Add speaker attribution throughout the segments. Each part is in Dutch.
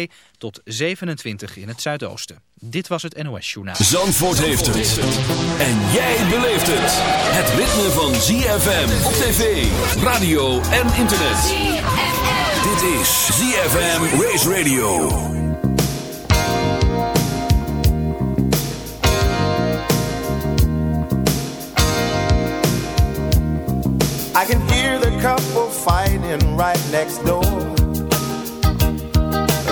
Speaker 1: zee tot 27 in het zuidoosten. Dit was het NOS Journaal.
Speaker 2: Zandvoort heeft het. En jij beleeft het. Het ritme van ZFM op tv, radio en internet. Dit is ZFM Race Radio.
Speaker 3: I can hear the couple fighting right next door.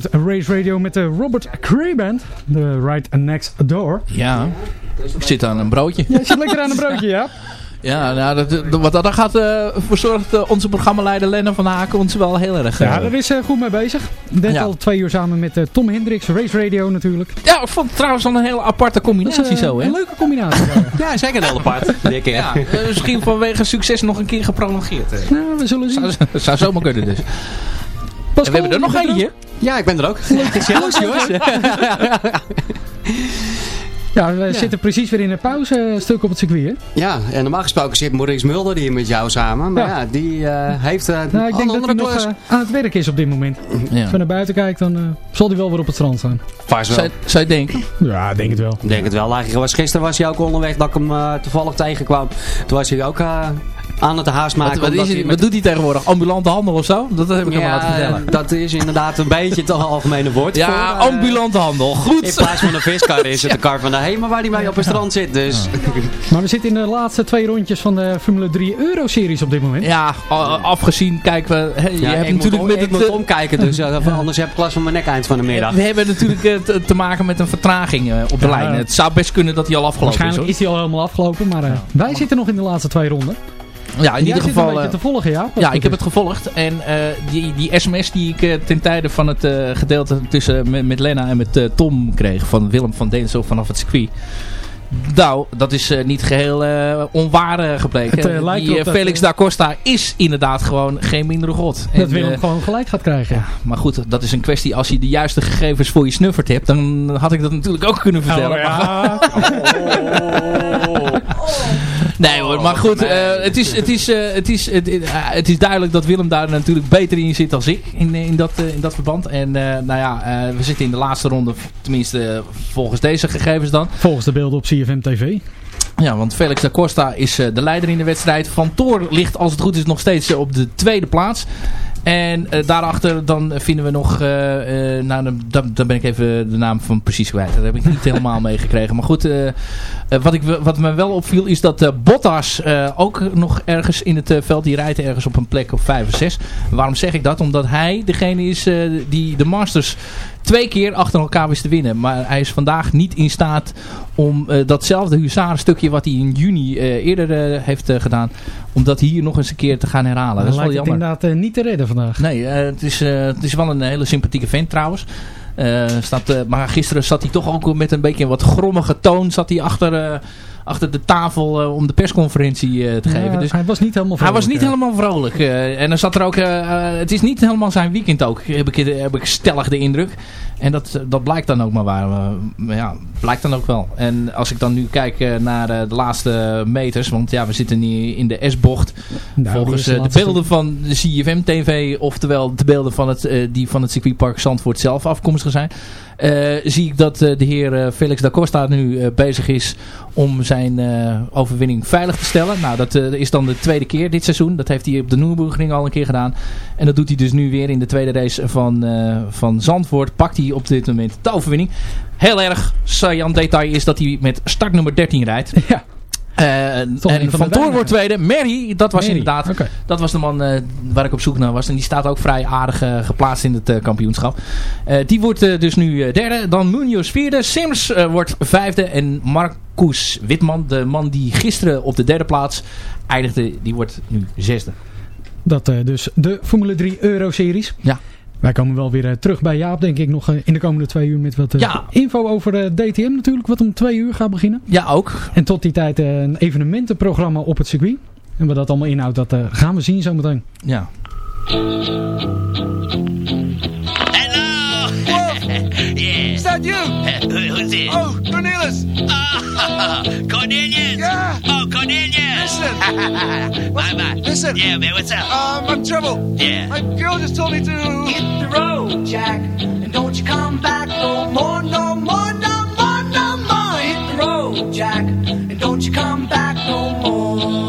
Speaker 4: Zandvoort Race Radio met de Robert Cray Band. De Right Next Door.
Speaker 5: Ja, ik zit aan een broodje.
Speaker 4: Ja, zit lekker aan een broodje, ja.
Speaker 5: Ja, nou, dat, dat- wat daar gaat eh verzorgt eh, onze programmaleider Lenne van Haken ons wel heel erg. eh,
Speaker 4: Ja, daar is eh, goed mee bezig. Net
Speaker 5: Ja.
Speaker 4: al twee uur samen met eh, Tom Hendricks, Race Radio natuurlijk.
Speaker 5: ja, ik vond het trouwens al een hele aparte
Speaker 4: Dat
Speaker 5: combinatie
Speaker 4: eh,
Speaker 5: zo, hè?
Speaker 4: een leuke combinatie. ja.
Speaker 6: Ja, zeker heel apart. Dikke.
Speaker 5: Ja, eh, misschien vanwege succes nog een keer geprolongeerd. eh.
Speaker 4: nou, we zullen zien.
Speaker 5: Zou, zou zomaar kunnen dus.
Speaker 4: Pascal,
Speaker 5: En we hebben er nog
Speaker 4: je
Speaker 5: eentje.
Speaker 6: Ja, ik ben er ook. Gezellig, jongens.
Speaker 4: Ja, we zitten precies weer in een pauze stuk op het circuit. Hè?
Speaker 6: Ja, en normaal gesproken zit Maurice Mulder hier met jou samen. Maar ja, die heeft uh,
Speaker 4: nou, ik denk dat hij nog aan het werk is op dit moment. Ja. Als we naar buiten kijken, dan zal hij wel weer op het strand staan.
Speaker 6: Vast wel.
Speaker 5: Zou je denken?
Speaker 4: Ja, denk het wel.
Speaker 6: Denk het wel. Was, gisteren was hij ook onderweg dat ik hem toevallig tegenkwam. Toen was hij ook aan het haast maken.
Speaker 5: Wat, wat, wat doet hij tegenwoordig? Ambulante handel of zo? Dat heb ik ja, hem laten vertellen.
Speaker 6: dat is inderdaad een beetje het algemene woord.
Speaker 5: Ja, voor, uh, ambulante handel. Goed.
Speaker 6: In plaats van een viskar is het de kar van de HEMA waar hij mee op het strand zit. Dus.
Speaker 4: Maar we zitten in de laatste twee rondjes van de Formule 3 Euro-series op dit moment.
Speaker 5: Ja, afgezien kijken we... Hey, je hebt natuurlijk
Speaker 6: met het... omkijken, dus anders heb ik last van mijn nek eind van de middag.
Speaker 5: We hebben natuurlijk uh, te maken met een vertraging uh, op de lijn. Het zou best kunnen dat hij al afgelopen
Speaker 4: is. Waarschijnlijk is hij al helemaal afgelopen, maar wij zitten nog in de laatste twee ronden.
Speaker 5: Ja, in ieder geval.
Speaker 4: Een te volgen, ja?
Speaker 5: Ja, ik heb het gevolgd. En uh, die, die sms die ik uh, ten tijde van het uh, gedeelte tussen met, met Lena en met Tom kreeg van Willem van Deenso vanaf het circuit. Nou, dat is uh, niet geheel uh, onwaar gebleken. Het, die, Felix da Costa is inderdaad gewoon geen mindere god.
Speaker 4: Dat en, Willem gewoon gelijk gaat krijgen. Ja,
Speaker 5: maar goed, dat is een kwestie. Als je de juiste gegevens voor je snuffert hebt, dan had ik dat natuurlijk ook kunnen vertellen. Oh, ja. Nee hoor, maar goed, uh, het, is, het, is, uh, het, is, het, uh, het is duidelijk dat Willem daar natuurlijk beter in zit dan ik in, in, dat, in dat verband. En nou ja, we zitten in de laatste ronde, tenminste volgens deze gegevens dan.
Speaker 4: Volgens de beelden op CFM TV.
Speaker 5: Ja, want Felix da Costa is de leider in de wedstrijd. Van Toor ligt als het goed is nog steeds op de tweede plaats. En uh, daarachter dan vinden we nog, uh, uh, nou dan, dan, ben ik even de naam van precies kwijt. Dat heb ik niet helemaal meegekregen. Maar goed, wat, ik, wat me wel opviel is dat Bottas ook nog ergens in het veld, die rijdt ergens op een plek op 5 of 6. Waarom zeg ik dat? Omdat hij degene is die de Masters twee keer achter elkaar wist te winnen. Maar hij is vandaag niet in staat om uh, datzelfde huzarenstukje wat hij in juni uh, eerder uh, heeft gedaan, om dat hier nog eens een keer te gaan herhalen. Dat is wel jammer.
Speaker 4: inderdaad niet te redden vandaag.
Speaker 5: Nee, het, is, het is wel een hele sympathieke vent trouwens. staat, maar gisteren zat hij toch ook met een beetje een wat grommige toon zat hij achter achter de tafel uh, om de persconferentie uh, te geven. Dus
Speaker 4: hij was niet helemaal vrolijk.
Speaker 5: Hij was niet helemaal vrolijk. Uh, en dan zat er ook, het is niet helemaal zijn weekend ook, heb ik, heb ik stellig de indruk. En dat, dat blijkt dan ook maar waar. ja, blijkt dan ook wel. En als ik dan nu kijk naar de laatste meters, want ja, we zitten nu in de S-bocht. Nou, volgens de, de beelden van de CFM TV, oftewel de beelden van het, die van het circuitpark Zandvoort zelf afkomstig zijn. Zie ik dat de heer Felix da Costa nu bezig is om zijn overwinning veilig te stellen. Nou, dat is dan de tweede keer dit seizoen. Dat heeft hij op de Nürburgring al een keer gedaan. En dat doet hij dus nu weer in de tweede race van, van Zandvoort. Pakt hij op dit moment de overwinning. Heel erg saillant detail is dat hij met startnummer 13 rijdt. Ja. Uh, en Van Toor wordt tweede. Mary, dat was inderdaad. Dat was de man uh, waar ik op zoek naar was. En die staat ook vrij aardig uh, geplaatst in het kampioenschap. die wordt dus nu derde. Dan Munoz vierde. Sims wordt vijfde. En Marcus Witman, de man die gisteren op de derde plaats eindigde, die wordt nu zesde.
Speaker 4: Dat dus de Formule 3 Euro-series. Ja. Wij komen wel weer uh, terug bij Jaap, denk ik, nog uh, in de komende twee uur met wat uh, ja. info over DTM natuurlijk, wat om twee uur gaat beginnen.
Speaker 5: Ja, ook.
Speaker 4: En tot die tijd een evenementenprogramma op het circuit. En wat dat allemaal inhoudt, dat gaan we zien zometeen.
Speaker 5: Ja.
Speaker 7: yeah. Is that you?
Speaker 8: Who, who's it?
Speaker 7: Oh, Cornelius.
Speaker 8: Oh, Cornelius.
Speaker 7: Yeah.
Speaker 8: Oh, Cornelius.
Speaker 7: Listen.
Speaker 8: bye bye.
Speaker 7: Listen.
Speaker 8: Yeah, man. What's up?
Speaker 7: Um, I'm in trouble.
Speaker 8: Yeah.
Speaker 7: My girl just told me to
Speaker 9: hit the road, Jack, and don't you come back no more, no more, no more, no more. Hit the road, Jack, and don't you come back no more.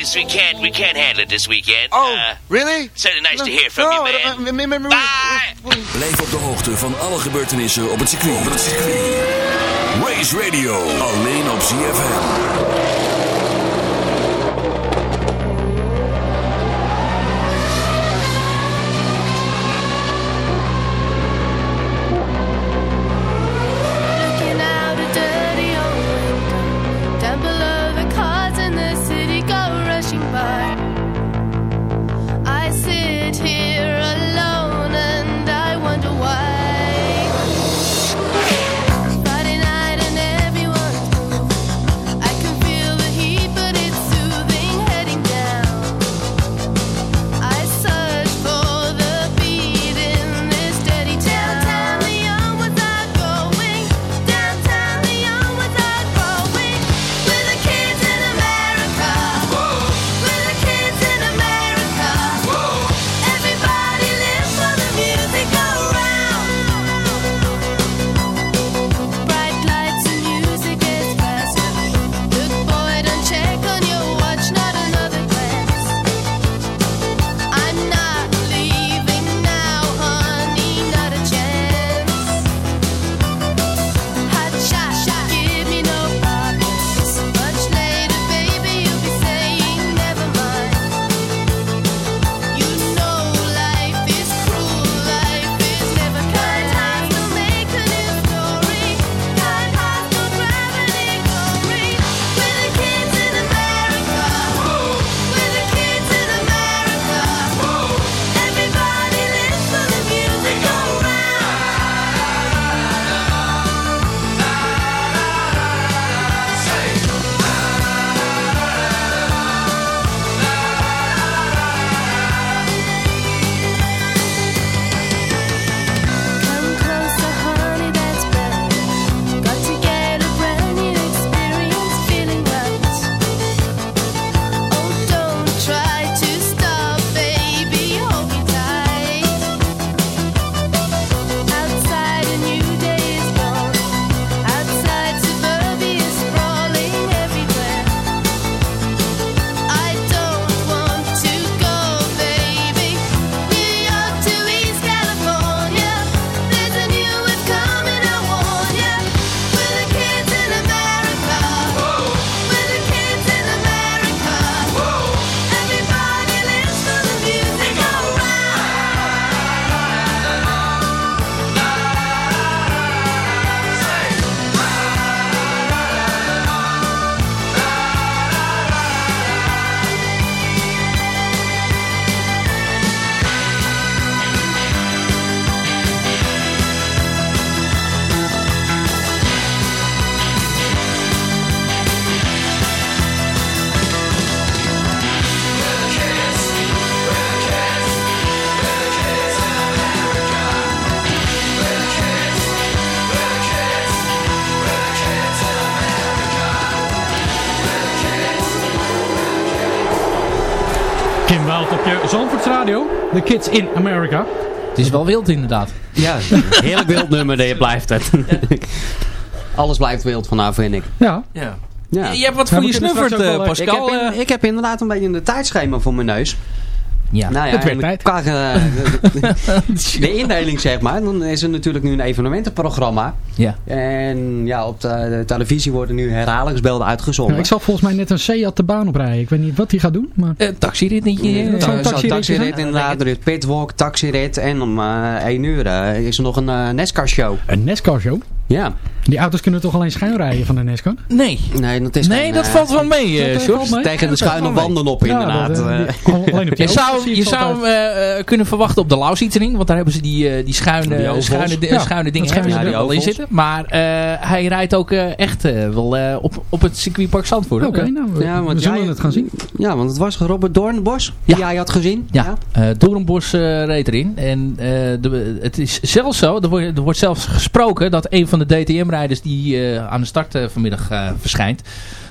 Speaker 8: this, we can't we can't handle it this weekend.
Speaker 7: Oh,
Speaker 8: uh,
Speaker 7: really?
Speaker 8: Certainly nice to hear from
Speaker 7: no,
Speaker 8: you, man. Bye.
Speaker 2: Blijf op de hoogte van alle gebeurtenissen op het circuit. Op het circuit. Race Radio, alleen op ZFM.
Speaker 10: The Kids in America.
Speaker 5: Het is wel wild inderdaad.
Speaker 6: Ja, heerlijk wild nummer dat je blijft het. Alles blijft wild vanavond vind ik.
Speaker 4: Ja.
Speaker 5: ja. Je, hebt wat voor je snuffert,
Speaker 4: eh,
Speaker 5: eh,
Speaker 4: Pascal.
Speaker 6: Ik heb,
Speaker 5: eh.
Speaker 6: ik heb, inderdaad een beetje een tijdschema voor mijn neus.
Speaker 5: Ja,
Speaker 6: nou ja,
Speaker 4: het werd
Speaker 6: tijd. Qua, eh, de indeling zeg maar. Dan is er natuurlijk nu een evenementenprogramma.
Speaker 5: Ja.
Speaker 6: En ja, op de, televisie worden nu herhalingsbeelden uitgezonden.
Speaker 4: Ik zag volgens mij net een Seat de baan oprijden. Ik weet niet wat hij gaat doen. Maar... Uh, taxirit
Speaker 6: niet.
Speaker 4: Ja,
Speaker 6: uh,
Speaker 4: taxirid,
Speaker 6: inderdaad. Er is pitwalk, taxirit. En om eh, 1 uur is er nog een Nescar show.
Speaker 4: Een NESCA-show?
Speaker 6: Ja.
Speaker 4: Die auto's kunnen toch alleen schuin rijden van de NASCAR?
Speaker 5: Nee.
Speaker 6: Nee, dat, is
Speaker 5: Nee,
Speaker 6: geen,
Speaker 5: dat
Speaker 6: eh,
Speaker 5: valt wel mee, George.
Speaker 4: mee?
Speaker 6: Tegen de schuine wanden op
Speaker 4: Ja,
Speaker 6: inderdaad.
Speaker 4: dat, die- alleen op
Speaker 5: Je zou, je zou hem kunnen verwachten op de Lausitzering. Want daar hebben ze die, eh, die schuine,
Speaker 6: Die
Speaker 5: schuine,
Speaker 4: Ja,
Speaker 5: schuine dingen hebben ze er wel in zitten. Maar eh, hij rijdt ook eh, echt eh, wel eh, op, op het circuitpark Zandvoort.
Speaker 4: Oké, nou, we,
Speaker 6: Ja, want
Speaker 4: we zullen
Speaker 6: jij-
Speaker 4: het gaan zien.
Speaker 6: Ja, want het was Robert Doornbos
Speaker 5: Ja.
Speaker 6: die jij had gezien.
Speaker 5: Ja, eh Doornbos eh, reed erin. En eh, de, het is zelfs zo, er wordt, er wordt zelfs gesproken dat een van de DTM-rijders die eh, aan de start eh, vanmiddag eh, verschijnt,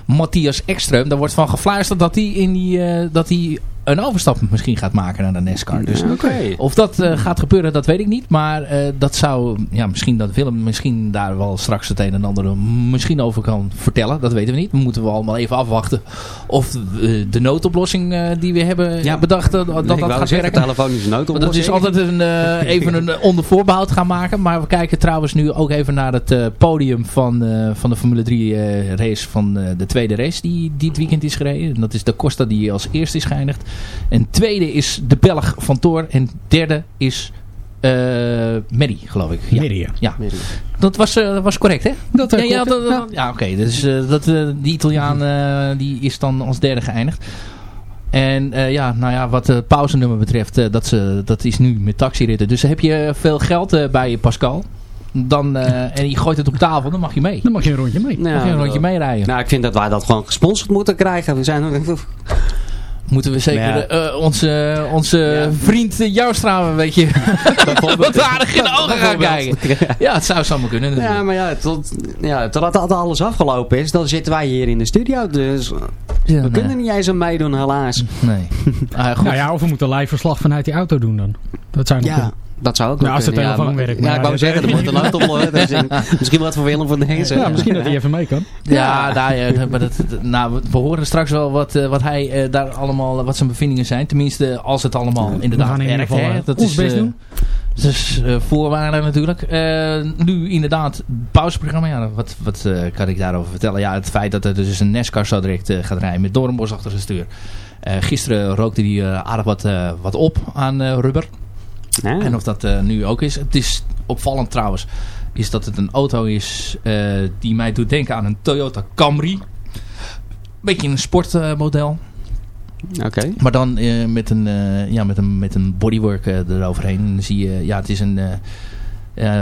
Speaker 5: Matthias Ekström, daar wordt van gefluisterd dat hij in die, dat hij een overstap misschien gaat maken naar de NASCAR. Dus
Speaker 6: Oké.
Speaker 5: of dat eh, gaat gebeuren, dat weet ik niet. Maar eh, dat zou, ja, misschien dat Willem misschien daar wel straks het een en ander misschien over kan vertellen. Dat weten we niet. We moeten we allemaal even afwachten of de, de noodoplossing eh, die we hebben
Speaker 6: Ja.
Speaker 5: bedacht, eh, dat dat, gaat
Speaker 6: zeggen,
Speaker 5: werken.
Speaker 6: telefonische
Speaker 5: Want
Speaker 6: noodoplossing.
Speaker 5: dat is altijd een, eh, even een eh, onder voorbehoud gaan maken. Maar we kijken trouwens nu ook even naar het eh, podium van, eh, van de Formule 3 eh, race van eh, de tweede race die dit weekend is gereden. En dat is de Costa die als eerste is geëindigd. En tweede is de Belg van Toor. En derde is eh Mary, geloof ik. Ja. Ja, dat was, eh, was correct hè?
Speaker 4: Dat eh,
Speaker 5: Ja, ja,
Speaker 4: klopt, ja.
Speaker 5: dat- ja, oké. Dus eh, dat, eh, die Italiaan eh, die is dan als derde geëindigd. En eh, ja, nou ja, wat het pauzenummer betreft, eh, dat, ze, dat is nu met taxiritten. Dus heb je veel geld bij je Pascal, dan, eh, en je gooit het op tafel, dan mag je mee.
Speaker 4: Dan mag je een rondje mee.
Speaker 6: Nou,
Speaker 5: mag je een rondje
Speaker 6: nou,
Speaker 5: meerijden.
Speaker 6: Nou, ik vind dat wij dat gewoon gesponsord moeten krijgen. We zijn
Speaker 5: Moeten we zeker
Speaker 6: Ja.
Speaker 5: eh, onze, onze
Speaker 6: Ja.
Speaker 5: vriend uh, Joustra een beetje wat aardig in de ogen gaan kijken. Ja, het zou zomaar kunnen.
Speaker 6: Ja, maar ja, tot, ja, totdat dat alles afgelopen is, dan zitten wij hier in de studio. Dus
Speaker 5: Ja,
Speaker 6: we
Speaker 5: nee.
Speaker 6: kunnen niet eens aan meedoen, helaas.
Speaker 5: Nee. Ah, goed.
Speaker 4: Nou ja, of we moeten live verslag vanuit die auto doen dan. Dat zou nog
Speaker 6: Ja,
Speaker 4: kunnen.
Speaker 6: dat zou ook
Speaker 4: Nou,
Speaker 6: wel
Speaker 4: als de telefoon
Speaker 6: maar-
Speaker 4: werkt,
Speaker 6: Ja, ik wou
Speaker 4: dat-
Speaker 6: zeggen, er moet een auto. Dus misschien wat voor Willem van deze.
Speaker 4: Ja, misschien dat hij even mee kan.
Speaker 5: Ja, daar, ja, maar dat, nou, we- horen straks wel wat, eh, wat hij eh, daar allemaal, wat zijn bevindingen zijn. Tenminste, als het allemaal inderdaad
Speaker 4: gaan in ieder
Speaker 5: werkt.
Speaker 4: eh,
Speaker 5: Dat
Speaker 4: ons
Speaker 5: is,
Speaker 4: best doen.
Speaker 5: Dat is eh, voorwaarde natuurlijk. Eh, nu inderdaad, pauzeprogramma. Ja, wat wat eh, kan ik daarover vertellen? Ja, het feit dat er dus een NASCAR zo direct gaat rijden met Doornbos achter zijn stuur. Gisteren rookte hij aardig wat, wat op aan rubber.
Speaker 6: Ja.
Speaker 5: En of dat nu ook is. Het is opvallend trouwens. Is dat het een auto is die mij doet denken aan een Toyota Camry. Beetje een sportmodel. Maar dan eh, met, een, eh, ja, met, een, met een bodywork eh, eroverheen. Zie je, ja, het is een...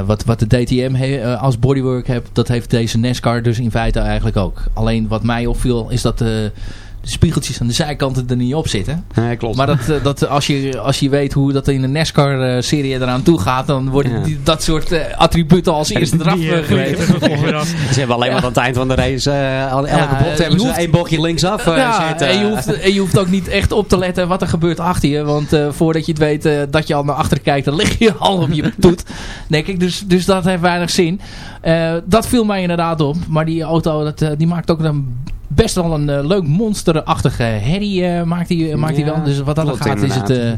Speaker 5: wat, wat de DTM als bodywork heeft, dat heeft deze NASCAR dus in feite eigenlijk ook. Alleen wat mij opviel is dat de spiegeltjes aan de zijkanten er niet op zitten.
Speaker 6: Ja, klopt.
Speaker 5: Maar dat, eh, dat als, je, als je weet hoe dat in de NASCAR-serie eraan toe gaat, dan worden
Speaker 6: Ja.
Speaker 5: die, dat soort eh, attributen als eerste eraf eh,
Speaker 4: eh, er af.
Speaker 6: Ze hebben alleen maar aan het eind van de race, eh, elke
Speaker 5: Ja,
Speaker 6: bocht
Speaker 5: eh,
Speaker 6: hebben ze
Speaker 5: hoeft-
Speaker 6: één bochtje linksaf eh,
Speaker 5: ja,
Speaker 6: zitten.
Speaker 5: en je, hoeft, en je hoeft ook niet echt op te letten wat er gebeurt achter je. Want eh, voordat je het weet eh, dat je al naar achter kijkt, dan lig je al op je toet. Denk ik. Dus, dus dat heeft weinig zin. Eh, dat viel mij inderdaad op. Maar die auto dat, eh, die maakt ook een, best wel een eh, leuk monsterachtige herrie. eh, maakt die, maakt die
Speaker 6: Ja,
Speaker 5: wel. Dus wat dat gaat is het, eh,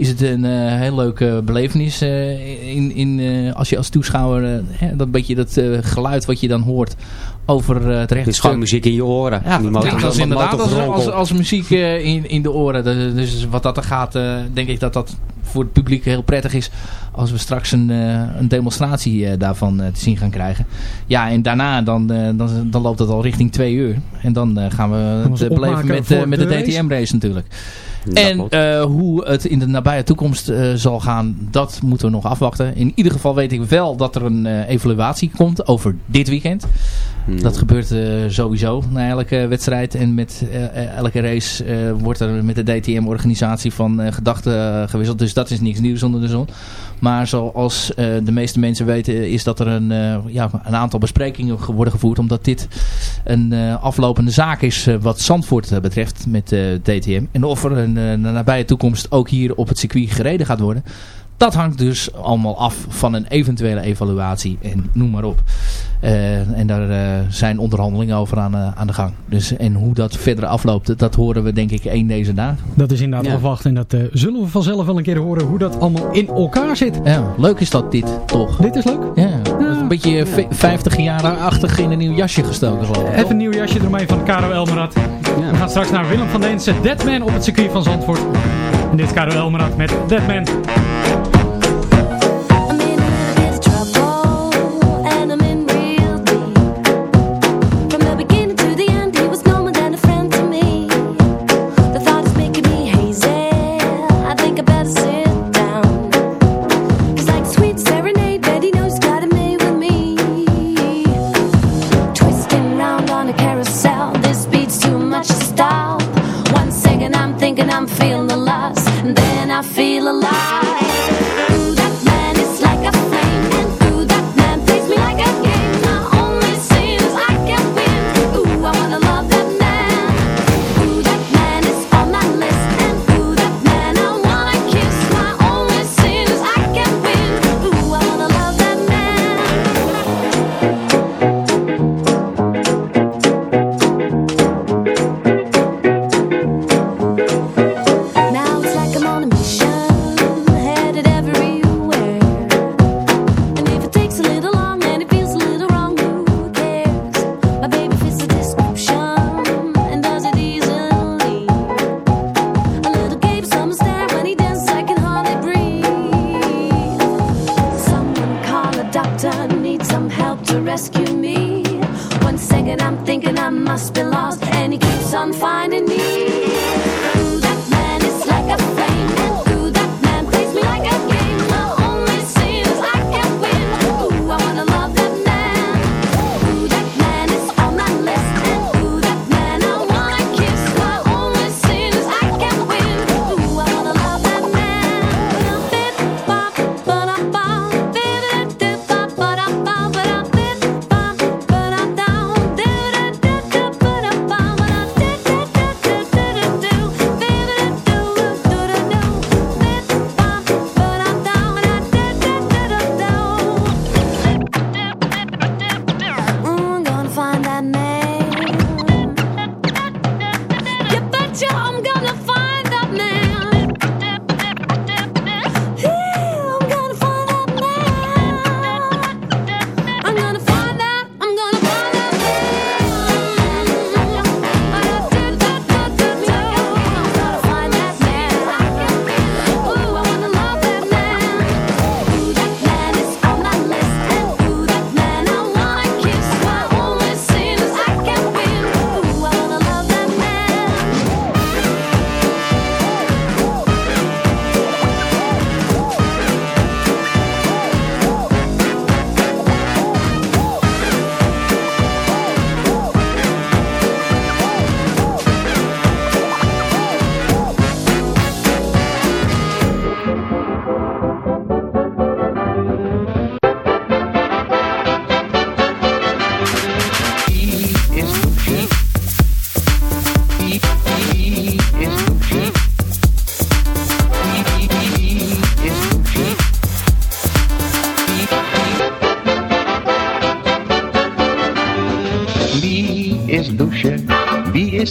Speaker 5: is het een eh, heel leuke belevenis. eh, in, in, eh, als je als toeschouwer hè, dat beetje dat eh, geluid wat je dan hoort over eh, het
Speaker 6: Het is gewoon muziek in je oren.
Speaker 5: Ja,
Speaker 6: Die
Speaker 5: dat
Speaker 6: motor-
Speaker 5: klinkt als
Speaker 6: dat
Speaker 5: inderdaad als, als, als muziek eh, in, in de oren. De- Dus wat dat er gaat, eh, denk ik dat dat voor het publiek heel prettig is. Als we straks een, eh, een demonstratie eh, daarvan te zien gaan krijgen. Ja, en daarna dan, eh, dan, dan loopt het al richting twee uur. En dan eh, gaan we het beleven met, eh, met
Speaker 4: de
Speaker 5: de
Speaker 4: race?
Speaker 5: DTM-race natuurlijk. En eh, hoe het in de nabije toekomst eh, zal gaan, dat moeten we nog afwachten. In ieder geval weet ik wel dat er een eh, evaluatie komt over dit weekend.
Speaker 6: Hmm.
Speaker 5: Dat gebeurt sowieso na elke wedstrijd. En met elke race wordt er met de DTM-organisatie van gedachten gewisseld. Dus dat is niks nieuws onder de zon. Maar zoals eh, de meeste mensen weten is dat er een, eh, ja, een aantal besprekingen ge- worden gevoerd. Omdat dit een eh, aflopende zaak is wat Zandvoort betreft met DTM. En of er een, de nabije toekomst ook hier op het circuit gereden gaat worden. Dat hangt dus allemaal af van een eventuele evaluatie en noem maar op. Eh, en daar eh, zijn onderhandelingen over aan, eh, aan de gang. Dus, en hoe dat verder afloopt, dat horen we denk ik één deze dagen.
Speaker 4: Dat is inderdaad
Speaker 6: Ja.
Speaker 4: afwachten en dat eh, zullen we vanzelf wel een keer horen hoe dat allemaal in elkaar zit.
Speaker 5: Ja, leuk is dat dit, toch?
Speaker 4: Dit is leuk.
Speaker 5: Ja, is een beetje 50 jaren achtig in een nieuw jasje gestoken geloof ik.
Speaker 4: Even een nieuw jasje eromheen van Caro Elmerad. We gaan straks naar Willem van Densen, Deadman op het circuit van Zandvoort. En dit is Caro Elmerad met Deadman.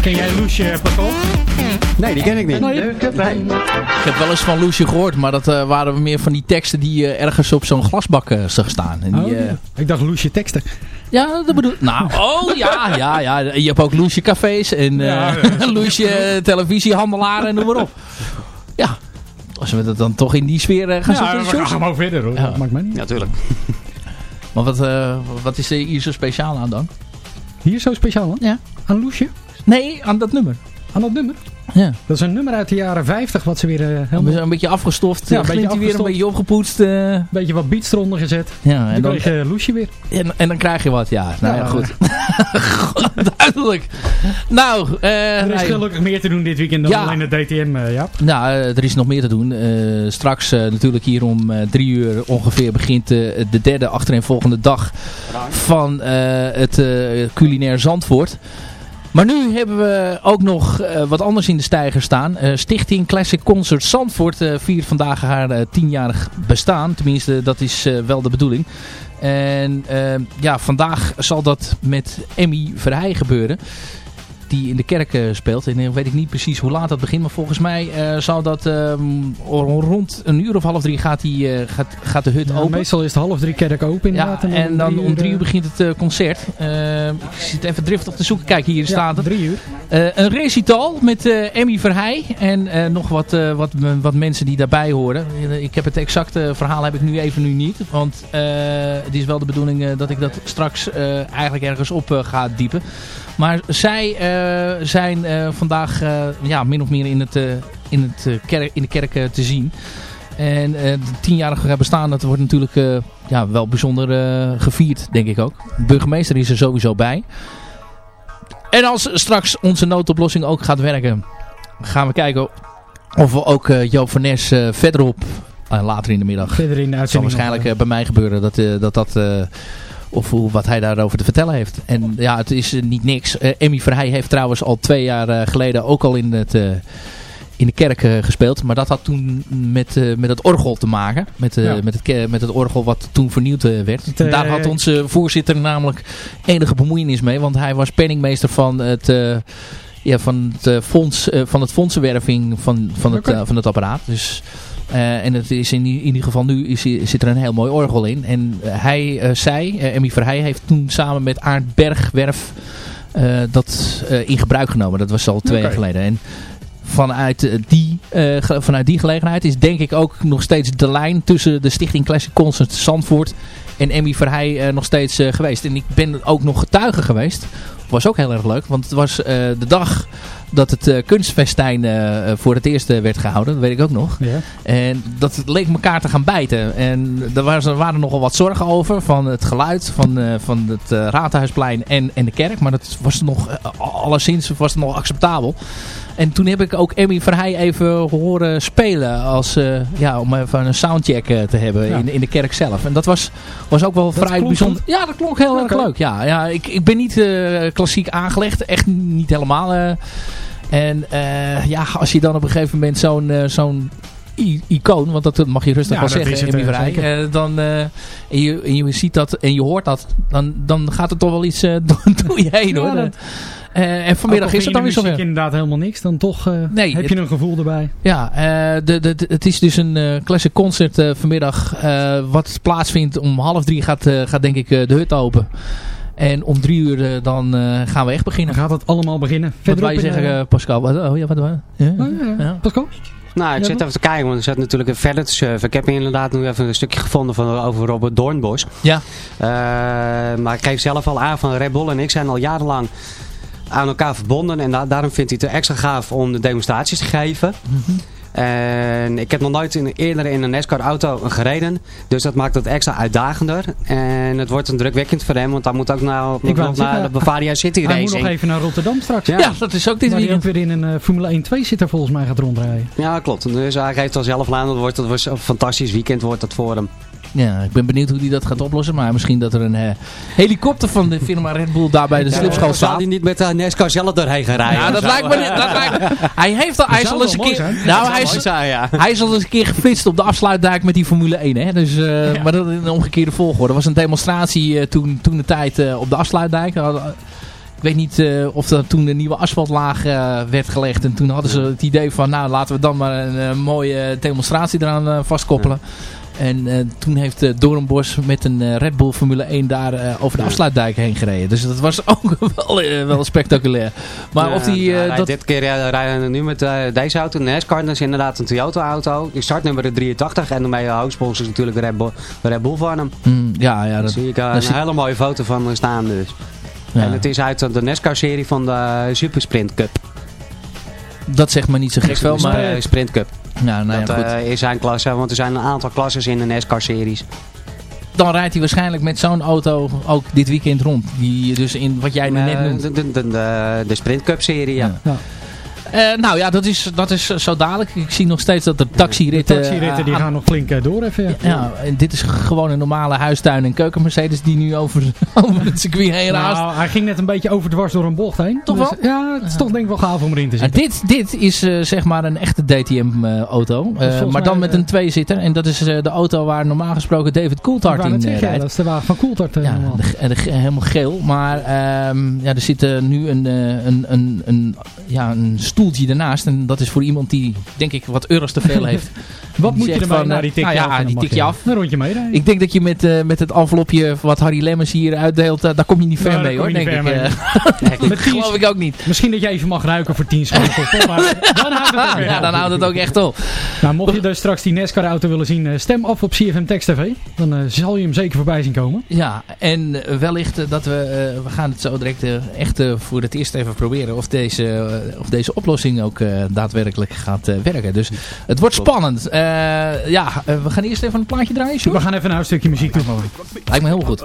Speaker 4: Ken jij Loesje, eh, Pascal?
Speaker 6: Nee, die ken ik niet.
Speaker 11: Nou, nee.
Speaker 5: Ik heb wel eens van Loesje gehoord, maar dat uh, waren meer van die teksten die uh, ergens op zo'n glasbak uh, zag staan. En die,
Speaker 4: oh. Ik dacht Loesje teksten.
Speaker 5: Ja, dat bedoel ik. Nou, oh ja, ja, ja. Je hebt ook Loesje cafés en
Speaker 4: ja.
Speaker 5: Loesje televisiehandelaren en noem maar op. Ja, als we dat dan toch in die sfeer gaan
Speaker 4: ja,
Speaker 5: gaan
Speaker 4: Ja,
Speaker 5: we
Speaker 4: gaan gewoon verder hoor. Dat maakt mij niet.
Speaker 6: Natuurlijk.
Speaker 5: Maar wat, eh, wat is er hier zo speciaal aan dan?
Speaker 4: Hier zo speciaal aan?
Speaker 5: Ja.
Speaker 4: Aan Loesje?
Speaker 5: Nee, aan dat nummer.
Speaker 4: Aan dat nummer?
Speaker 5: Ja.
Speaker 4: Dat is een nummer uit de jaren 50 wat ze weer eh,
Speaker 5: We
Speaker 4: helemaal...
Speaker 5: een beetje afgestoft.
Speaker 4: Ja,
Speaker 5: Ja,
Speaker 4: een beetje
Speaker 5: weer een
Speaker 4: afgestoft.
Speaker 5: beetje opgepoetst. eh.
Speaker 4: Een beetje wat beats eronder gezet.
Speaker 5: ja,
Speaker 4: En dan
Speaker 5: dan,
Speaker 4: kreeg je Loesje weer.
Speaker 5: en, en dan krijg je wat, ja. Nou ja,
Speaker 4: Ja,
Speaker 5: goed. Duidelijk. Nou, eh,
Speaker 4: Er is gelukkig meer te doen dit weekend dan
Speaker 5: Ja.
Speaker 4: alleen het DTM, eh Jaap.
Speaker 5: Nou, eh, er is nog meer te doen. Eh, straks eh, natuurlijk hier om eh, drie uur ongeveer begint eh, de derde achtereenvolgende dag van eh, het eh, culinair Zandvoort. Maar nu hebben we ook nog eh, wat anders in de stijger staan. Eh, Stichting Classic Concert Zandvoort eh, viert vandaag haar tienjarig bestaan. Tenminste, dat is wel de bedoeling. En ja, vandaag zal dat met Emmy Verheij gebeuren die in de kerk eh, speelt. En dan weet ik niet precies hoe laat dat begint. Maar volgens mij eh, zal dat ehm, rond een uur of half drie gaat, die, eh, gaat, gaat de hut
Speaker 4: Ja,
Speaker 5: open.
Speaker 4: meestal is het half drie kerk open
Speaker 5: Ja,
Speaker 4: inderdaad.
Speaker 5: en dan om drie uur
Speaker 4: eh,
Speaker 5: begint het eh, concert. Eh, ik zit even driftig te zoeken. Kijk, hier staat het.
Speaker 4: drie uur.
Speaker 5: Eh, een recital met eh, Emmy Verheij en eh, nog wat, eh, wat, wat mensen die daarbij horen. Eh, Ik heb het exacte verhaal heb ik nu even nu niet. Want eh, het is wel de bedoeling eh, dat ik dat straks eh, eigenlijk ergens op eh, ga diepen. Maar zij eh, zijn eh, vandaag eh, ja, min of meer in, het, in, het, kerk, in de kerk te zien. En het tienjarige bestaan, dat wordt natuurlijk ja, wel bijzonder gevierd, denk ik ook. De burgemeester is er sowieso bij. En als straks onze noodoplossing ook gaat werken, gaan we kijken of we ook Joop van Nes verderop, later in de middag,
Speaker 4: Verder in de
Speaker 5: zal waarschijnlijk bij mij gebeuren dat dat, dat of hoe, wat hij daarover te vertellen heeft. En ja, het is eh, niet niks. Eh, Emmy Verheij heeft trouwens al twee jaar eh, geleden ook al in het... in de kerk gespeeld. Maar dat had toen met, met het orgel te maken. Met,
Speaker 4: Ja.
Speaker 5: met, het, met het orgel wat toen vernieuwd werd.
Speaker 4: Het,
Speaker 5: Daar had onze voorzitter namelijk enige bemoeienis mee. Want hij was penningmeester van het, ja, van het, fonds, van het fondsenwerving van, van, het, van het apparaat. Dus, eh, en het is in, in ieder geval nu is, zit er een heel mooi orgel in. En eh, hij eh, zei, eh, Emmy Verheij heeft toen samen met Aard Bergwerf dat in gebruik genomen. Dat was al twee jaar geleden. En vanuit, die, vanuit die gelegenheid is denk ik ook nog steeds de lijn tussen de Stichting Classic Concert Zandvoort en Emmy Verheij nog steeds geweest. En ik ben ook nog getuige geweest. Was ook heel erg leuk, want het was de dag dat het eh, kunstfestijn eh, voor het eerst eh, werd gehouden. Dat weet ik ook nog.
Speaker 4: Ja.
Speaker 5: En dat leek elkaar te gaan bijten. En er waren, er waren nogal wat zorgen over van het geluid van, eh, van het eh, Raadhuisplein en, en de kerk. Maar dat was nog, eh, alleszins was het nog acceptabel. En toen heb ik ook Emmy Verheij even horen spelen. Als, eh, ja, om even een soundcheck eh, te hebben
Speaker 4: Ja.
Speaker 5: in, in de kerk zelf. En dat was, was ook wel
Speaker 4: Dat
Speaker 5: vrij bijzonder. Ja, dat klonk heel erg leuk. Ja, ja, ik, ik ben niet eh, klassiek aangelegd. Echt niet helemaal. En eh, ja, als je dan op een gegeven moment zo'n eh, zo'n i- icoon, want dat mag je rustig
Speaker 4: Ja,
Speaker 5: wel zeggen, Verheij,
Speaker 4: zeker.
Speaker 5: eh, dan, eh, en, je, en je ziet dat en je hoort dat, dan, dan gaat het toch wel iets door, je heen
Speaker 4: Ja,
Speaker 5: hoor.
Speaker 4: dat-
Speaker 5: en vanmiddag is het dan weer zover.
Speaker 4: inderdaad helemaal niks. Dan toch
Speaker 5: Nee,
Speaker 4: heb
Speaker 5: het-
Speaker 4: je een gevoel erbij.
Speaker 5: Ja, de, de, het is dus een classic concert vanmiddag. wat plaatsvindt om half drie gaat, gaat denk ik de hut open. En om drie uur eh, dan eh, gaan we echt
Speaker 4: Dan
Speaker 5: beginnen.
Speaker 4: gaat het allemaal beginnen.
Speaker 5: Wat
Speaker 4: Verderop
Speaker 5: wij zeggen,
Speaker 4: eh,
Speaker 5: Pascal. Wat, oh ja, wat wat? Ja?
Speaker 4: oh, ja, ja.
Speaker 5: Ja.
Speaker 4: Pascal?
Speaker 6: Nou, ik zit even te kijken, want er zat natuurlijk verder te surfen. Ik heb inderdaad nu even een stukje gevonden van, over Robert Doornbos.
Speaker 5: Ja.
Speaker 6: Eh, maar ik geef zelf al aan van Red Bull en ik zijn al jarenlang aan elkaar verbonden. En da- daarom vindt hij het extra gaaf om de demonstraties te geven.
Speaker 5: Mhm.
Speaker 6: En ik heb nog nooit in, eerder in een NASCAR auto gereden. Dus dat maakt het extra uitdagender. En het wordt een drukwekkend voor hem. Want dan moet ook nou, nog naar de Bavaria City
Speaker 4: Hij moet
Speaker 6: Racing.
Speaker 4: nog even naar Rotterdam straks.
Speaker 6: Ja.
Speaker 5: Ja, dat is ook dit
Speaker 4: Waar hij ook
Speaker 5: weekend.
Speaker 4: weer in een eh, Formule 1-2 zit er volgens mij gaat rondrijden.
Speaker 6: Ja, klopt. Dus hij geeft al zelf aan. Dat wordt, dat wordt een fantastisch weekend wordt dat voor hem.
Speaker 5: Ja, ik ben benieuwd hoe hij dat gaat oplossen. Maar misschien dat er een eh, helikopter van de firma Red Bull daar bij de slipschool
Speaker 6: Zal
Speaker 5: staat.
Speaker 6: hij niet met de NASCAR zelf doorheen gaan rijden?
Speaker 5: Ja, dat lijkt me niet. Dat lijkt, hij heeft al, hij is
Speaker 4: zou
Speaker 5: al eens een keer.
Speaker 4: zijn.
Speaker 5: Nou, hij is,
Speaker 6: zijn, ja.
Speaker 5: Hij is al eens een keer geflitst op de afsluitdijk met die Formule 1. Hè? Dus, eh, Maar dat in een omgekeerde volgorde. Er was een demonstratie eh, toen, toen de tijd eh, op de afsluitdijk. Ik weet niet eh, of er toen een nieuwe asfaltlaag eh, werd gelegd. En toen hadden ze het idee van, nou laten we dan maar een eh, mooie demonstratie eraan eh, vastkoppelen. En eh, toen heeft uh, Doornbos met een eh, Red Bull Formule 1 daar over de afsluitdijk heen gereden. Dus dat was ook wel, wel spectaculair. Maar
Speaker 6: Ja,
Speaker 5: of die... dat,
Speaker 6: Dit keer ja, rijden we nu met deze auto, een NASCAR. Dat is inderdaad een Toyota-auto. Die startnummer is 83. En daarmee hoofdsponsor is natuurlijk Red Bull, Red Bull van hem.
Speaker 5: Mm, ja, ja,
Speaker 6: Daar zie ik een
Speaker 5: zie-
Speaker 6: hele mooie foto van staan dus.
Speaker 5: ja.
Speaker 6: En het is uit de NASCAR-serie van de Super Sprint Cup.
Speaker 5: dat zegt me niet zo gek veel,
Speaker 6: De
Speaker 5: maar...
Speaker 6: Sp- Sprint Cup.
Speaker 5: Ja, nou ja,
Speaker 6: dat
Speaker 5: goed.
Speaker 6: eh, is zijn klasse, want er zijn een aantal klasses in de NASCAR-series.
Speaker 5: dan rijdt hij waarschijnlijk met zo'n auto ook dit weekend rond. Die dus in wat jij nu net
Speaker 6: Eh,
Speaker 5: noemt.
Speaker 6: de, de, de, de, Sprint Cup-serie, ja.
Speaker 5: Ja. Eh, nou ja, dat is, dat is zo dadelijk. Ik zie nog steeds dat de taxiritten...
Speaker 4: Taxiritten die
Speaker 5: eh,
Speaker 4: gaan nog flink eh, door even. Ja.
Speaker 5: Ja, en dit is gewoon een normale huistuin- en keukenmercedes die nu over, over het circuit heen raast.
Speaker 4: Nou, hij ging net een beetje overdwars door een bocht heen.
Speaker 5: Toch
Speaker 4: Dus,
Speaker 5: wel?
Speaker 4: Ja, het is toch denk ik wel gaaf om erin te zitten.
Speaker 5: dit, dit is zeg maar een echte DTM-auto. maar dan met een tweezitter. En dat is de auto waar normaal gesproken David Coulthard in
Speaker 4: zeggen, ja,
Speaker 5: rijdt.
Speaker 4: dat is de wagen van Coulthard
Speaker 5: Ja, de, de helemaal geel. Maar ehm, ja, er zit nu een, een, een, een, ja, een stoeltje ernaast. En dat is voor iemand die, denk ik, wat euro's te veel heeft.
Speaker 4: Wat moet je
Speaker 5: zegt
Speaker 4: ermee
Speaker 5: van,
Speaker 4: naar die tikje
Speaker 5: nou ja,
Speaker 4: af?
Speaker 5: die tik je
Speaker 4: je
Speaker 5: af.
Speaker 4: Een rondje meerijden.
Speaker 5: Ik denk dat je met, eh, met het envelopje wat Harry Lemmens hier uitdeelt, eh, daar kom je niet ver
Speaker 4: Nou, daar
Speaker 5: mee hoor, denk ik.
Speaker 4: ver
Speaker 5: eh. Dat geloof ik ook niet.
Speaker 4: Misschien dat je even mag ruiken voor 10 seconden. maar dan houdt het ook weer
Speaker 5: ja,
Speaker 4: op.
Speaker 5: dan houdt het ook echt op.
Speaker 4: Nou, mocht je dus straks die NASCAR-auto willen zien, stem af op CFM Text TV. Dan zal je hem zeker voorbij zien komen.
Speaker 5: Ja, en wellicht dat we, we gaan het zo direct echt voor het eerst even proberen of deze, of deze oplossing ook eh, daadwerkelijk gaat eh, werken. Dus het wordt spannend. Eh, ja, we gaan eerst even een plaatje draaien, Sjoerd?
Speaker 4: We gaan even een stukje muziek toe.
Speaker 5: Lijkt me heel goed.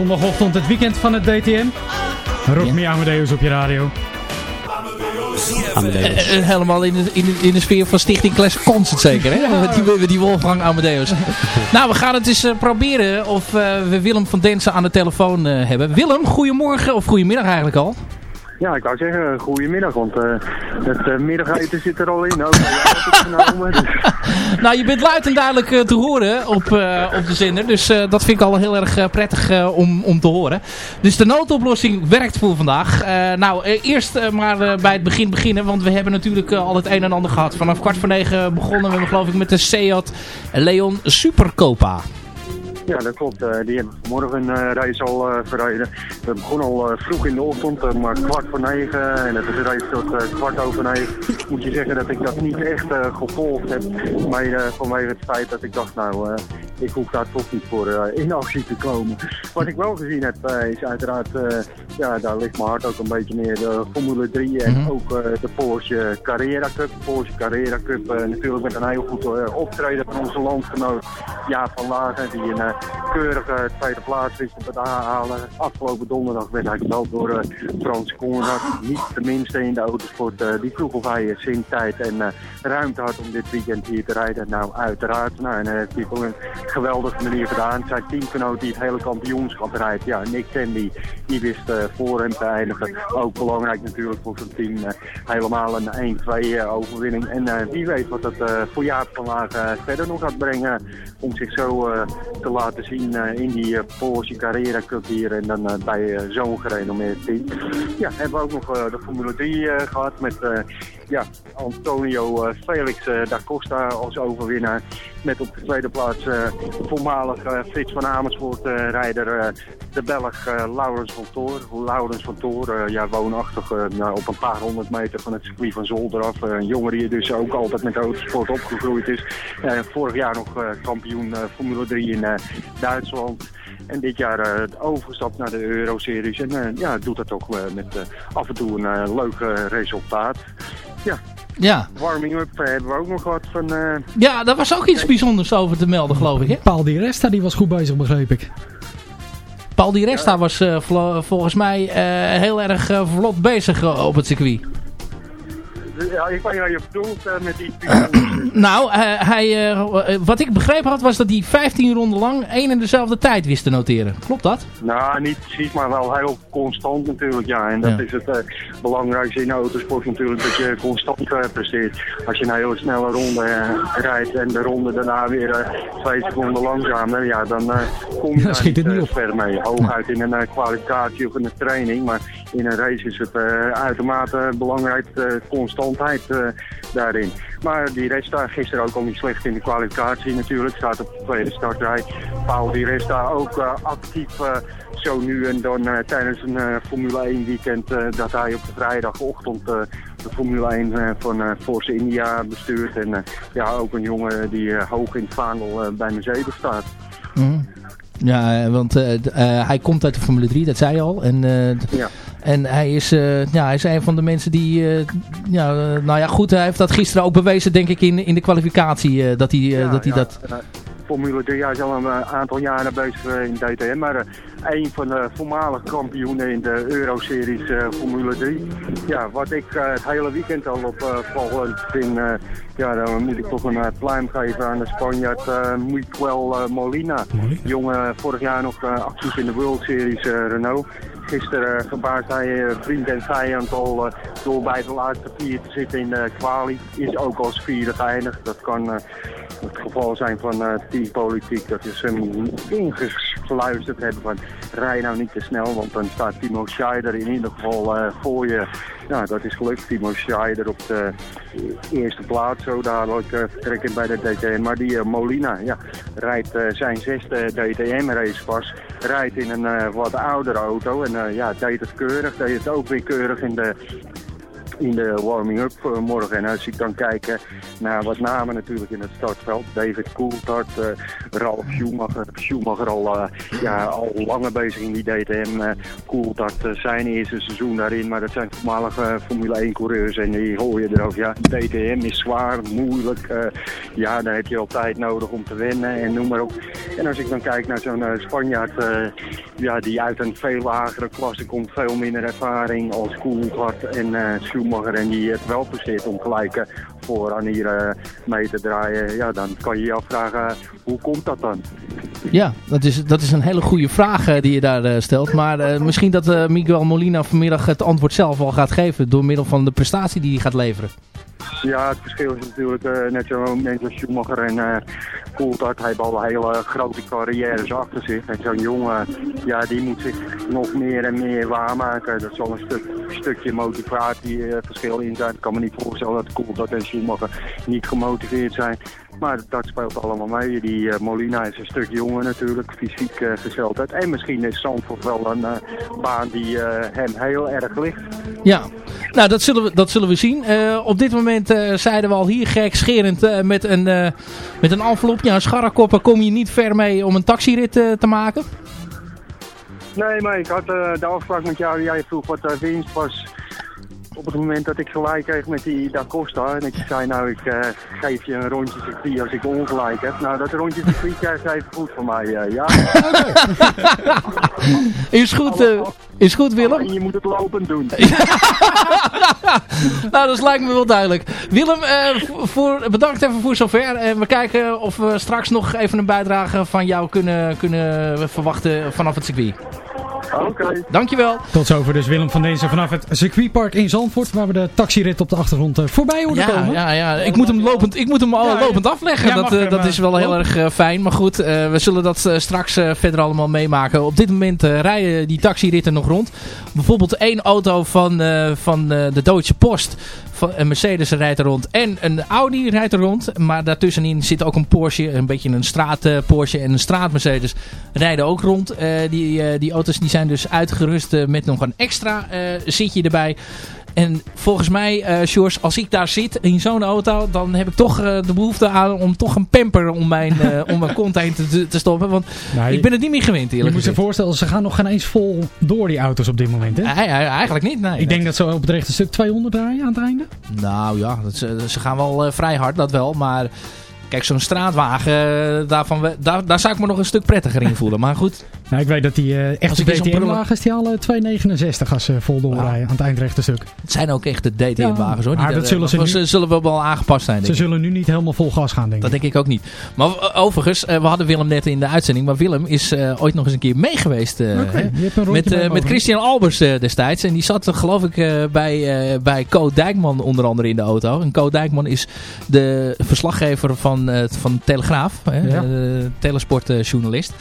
Speaker 4: Zondagochtend het weekend van het DTM. Rock me Amadeus op je radio.
Speaker 5: Eh, eh, helemaal in de, in, de, in de sfeer van Stichting Classic Concert zeker, hè? Met, die, die Wolfgang Amadeus. nou, we gaan het eens eh, proberen of eh, we Willem van Densen aan de telefoon eh, hebben. Willem, goedemorgen, of goedemiddag eigenlijk al.
Speaker 12: Ja, ik wou zeggen, goedemiddag, want eh, het uh, middageten zit er al in. Genomen, dus.
Speaker 5: nou, je bent luid en duidelijk eh, te horen op, eh, op de zender. Dus eh, dat vind ik al heel erg eh, prettig eh, om, om te horen. Dus de noodoplossing werkt voor vandaag. Eh, nou, eh, eerst eh, maar eh, bij het begin beginnen. Want we hebben natuurlijk eh, al het een en ander gehad. Vanaf kwart voor negen begonnen we geloof ik met de Seat Leon Supercopa.
Speaker 12: Ja, dat klopt. Eh, die hebben vanmorgen een eh, race al eh, verreden. We begonnen al vroeg in de ochtend, maar kwart voor negen. En het is race tot kwart over negen. Moet je zeggen dat ik dat niet echt gevolgd heb. Maar vanwege het feit dat ik dacht, nou, ik hoef daar toch niet voor in actie te komen. Wat ik wel gezien heb, is uiteraard, ja, daar ligt mijn hart ook een beetje meer de Formule 3 en ook eh, de Porsche Carrera Cup. Porsche Carrera Cup, natuurlijk met een heel goed optreden van onze landgenoot Jaap van Lagen, die een keurige tweede plaats wist te halen. Afgelopen donderdag werd hij gebeld door eh, Frans Konrad, niet de minste in de autosport, eh, die vroeg of hij eh, zin, tijd en eh, ruimte had om dit weekend hier te rijden. Nou, uiteraard. Nou, en hij heeft op een geweldige manier gedaan. Zijn teamgenoot die het hele kampioenschap rijdt, ja, Nick Tandy, die wist eh, voor hem te eindigen. Ook belangrijk natuurlijk voor zijn team. eh, helemaal een 1-2 eh, overwinning. En eh, wie weet wat dat eh, voor Jaap van Laag verder nog gaat brengen. Om zich zo eh, te laten zien eh, in die eh, Porsche Carrera Cup hier. En dan eh, bij zo'n gerenommeerd team. Ja, hebben we ook nog de Formule 3 eh, gehad met... ja, Antonio Felix da Costa als overwinnaar. Met op de tweede plaats eh, voormalig eh, Frits van Amersfoort eh, rijder de Belg Laurens van Toor. Laurens van Toor, ja, woonachtig nou, op een paar honderd meter van het circuit van Zolder af. Een jongen die dus ook altijd met autosport opgegroeid is. Vorig jaar nog kampioen Formule 3 in Duitsland. En dit jaar eh, overgestapt naar de Euro-series. En ja, doet dat ook met af en toe een leuk resultaat. Ja,
Speaker 5: Ja.
Speaker 12: warming-up eh, hebben we ook nog gehad van... eh,
Speaker 5: Ja, daar was ook iets bijzonders over te melden, geloof ik. Hè?
Speaker 4: Paul Di Resta die was goed bezig, begreep ik.
Speaker 5: Paul Di Resta was eh, volgens mij eh, heel erg vlot bezig op het circuit.
Speaker 12: ja, ik weet niet wat je bedoelt met die.
Speaker 5: Nou, eh, hij, eh, eh, wat ik begrepen had was dat hij 15 ronden lang één en dezelfde tijd wist te noteren. Klopt dat?
Speaker 12: Nou, niet precies, maar wel heel constant natuurlijk, ja. En dat
Speaker 5: Ja.
Speaker 12: is het belangrijkste in de autosport natuurlijk, dat je constant presteert. Als je een hele snelle ronde rijdt en de ronde daarna weer twee seconden langzamer, ja, dan kom je daar niet
Speaker 4: niet
Speaker 12: ver mee. Hooguit in een kwalificatie of in een training, maar in een race is het uitermate belangrijk, constantheid daarin. Maar die Resta gisteren ook al niet slecht in de kwalificatie natuurlijk. Staat op de tweede startrij. Paul die Resta ook eh, actief eh, zo nu en dan eh, tijdens een Formule 1 weekend. dat hij op de vrijdagochtend de Formule 1 eh, van Force India bestuurt. En ja, ook een jongen die hoog in het vaandel bij Mercedes staat.
Speaker 5: Ja, eh, want hij komt uit de Formule 3, dat zei je al. En,
Speaker 12: Ja.
Speaker 5: En hij, is, eh, ja, hij is een van de mensen die... eh, ja, eh, nou ja, goed, hij heeft dat gisteren ook bewezen, denk ik, in, in de kwalificatie. dat hij,
Speaker 12: Ja,
Speaker 5: dat, hij
Speaker 12: ja,
Speaker 5: dat...
Speaker 12: Formule 3 hij is al een eh, aantal jaren bezig eh, in DTM, maar eh, een van de voormalige kampioenen in de Euro-series Formule 3. Ja, wat ik het hele weekend al op uh, vallend vind, ja, dan moet ik toch een uh, pluim geven aan de Spanjaard uh, Miguel uh, Molina. Jongen, vorig jaar nog uh, actief in de World Series uh, Renault. Gisteren uh, verbaasde hij uh, vriend en vijand al uh, door bij de laatste vier te zitten in de kwalie. Is ook als vierde geëindigd. Dat kan uh, het geval zijn van uh, teampolitiek. Dat is hem ingefluisterd hebben van rij nou niet te snel. Want dan staat Timo Scheider in ieder geval uh, voor je. Nou, dat is gelukt. Timo Scheider op de eerste plaats. Zo dadelijk uh, bij de DTM. Maar die Molina ja, rijdt zijn zesde DTM-race pas. Rijdt in een wat oudere auto. En ja, deed het keurig. Deed het ook weer keurig in de in de warming-up uh, morgen. En als ik dan kijk naar wat namen natuurlijk in het startveld. David Coulthard, uh, Ralf Schumacher. Schumacher al, uh, ja, al langer bezig in die DTM. Uh, Coulthard zijn eerste seizoen daarin. Maar dat zijn voormalige Formule 1 coureurs. En die hoor je erover. Ja, DTM is zwaar, moeilijk. ja, daar heb je al tijd nodig om te wennen en noem maar op. En als ik dan kijk naar zo'n Spanjaard ja, die uit een veel lagere klasse komt, veel minder ervaring als Coulthard en eh, En die het wel presteert om gelijk eh, vooraan hier eh, mee te draaien. Ja, dan kan je je afvragen, hoe komt dat dan?
Speaker 5: Ja, dat is, dat is een hele goede vraag eh, die je daar eh, stelt. Maar eh, misschien dat eh, Miguel Molina vanmiddag het antwoord zelf al gaat geven door middel van de prestatie die hij gaat leveren.
Speaker 12: Ja, het verschil is natuurlijk eh, net zo mensen als Schumacher en uh, Coulthard hebben al hele grote carrières achter zich. En zo'n jongen, ja, die moet zich nog meer en meer waarmaken. Dat zal een stuk, stukje motivatieverschil in zijn. Ik kan me niet voorstellen dat Coulthard en Schumacher niet gemotiveerd zijn. Maar dat speelt allemaal mee. Die eh, Molina is een stuk jonger natuurlijk, fysiek uh, gesteldheid. En misschien is Zandvoort wel een eh, baan die eh, hem heel erg ligt.
Speaker 5: Ja, nou dat zullen we, dat zullen we zien. Eh, op dit moment eh, zeiden we al hier gekscherend uh, met, een, met een envelopje aan scharrekoppen kom je niet ver mee om een taxirit te maken?
Speaker 12: Nee, maar ik had de afspraak met jou. Jij vroeg wat de winst was op het moment dat ik gelijk kreeg met die Da Costa. En ik zei nou, ik uh, geef je een rondje circuit als ik ongelijk heb. Nou, dat rondje circuit krijgt even goed voor mij, uh, ja.
Speaker 5: is goed, uh, is goed Willem.
Speaker 12: En je moet het lopend doen.
Speaker 5: nou, dat lijkt me wel duidelijk. Willem, voor, bedankt even voor zover. En we kijken of we straks nog even een bijdrage van jou kunnen, kunnen verwachten vanaf het circuit.
Speaker 12: Oké. Okay.
Speaker 5: Dankjewel.
Speaker 4: Tot zover dus Willem van Dezen vanaf het circuitpark in Zandvoort. Waar we de taxirit op de achtergrond uh, voorbij horen
Speaker 5: ja,
Speaker 4: komen.
Speaker 5: Ja, ja. Ik moet hem lopend, ik moet hem al ja, lopend afleggen. Ja, dat, uh, dat is wel heel erg uh, fijn. Maar goed, we zullen dat straks verder allemaal meemaken. Op dit moment rijden die taxiritten nog rond. Bijvoorbeeld één auto van, van de Duitse Post. Een Mercedes rijdt er rond en een Audi rijdt er rond. Maar daartussenin zit ook een Porsche, een beetje een straat Porsche en een straat Mercedes rijden ook rond. die, die auto's die zijn dus uitgerust met nog een extra zitje erbij. En volgens mij, uh, Sjors, als ik daar zit in zo'n auto, dan heb ik toch uh, de behoefte aan om toch een pamper om mijn, uh, om mijn kont heen te, te stoppen. Want nou, ik ben het niet meer gewend eerlijk
Speaker 4: Je moet je voorstellen, ze gaan nog geen eens vol door die auto's op dit moment. Hè?
Speaker 5: Nee, eigenlijk niet, nee.
Speaker 4: Ik denk dat ze op het rechte stuk 200 draaien aan het einde.
Speaker 5: Nou ja, dat, ze, ze gaan wel vrij hard, dat wel. Maar kijk, zo'n straatwagen, daarvan, daar, daar zou ik me nog een stuk prettiger in voelen. Maar goed.
Speaker 4: Nou, ik weet dat die uh, echte DTM-wagens die halen 2,69 als ze uh, vol doorrijden aan het eindrechte stuk.
Speaker 5: Het zijn ook echte DTM-wagens hoor.
Speaker 4: Maar
Speaker 5: die
Speaker 4: dat zullen ze
Speaker 5: nu, zullen we wel aangepast zijn.
Speaker 4: Ze zullen nu niet helemaal vol gas gaan, denk
Speaker 5: dat
Speaker 4: ik.
Speaker 5: denk ik ook niet. Maar uh, overigens, we hadden Willem net in de uitzending. Maar Willem is ooit nog eens een keer mee geweest.
Speaker 4: Okay,
Speaker 5: met, met Christian Albers destijds. En die zat geloof ik bij, bij Co Dijkman onder andere in de auto. En Co Dijkman is de verslaggever van, van Telegraaf. Hè, ja. telesportjournalist.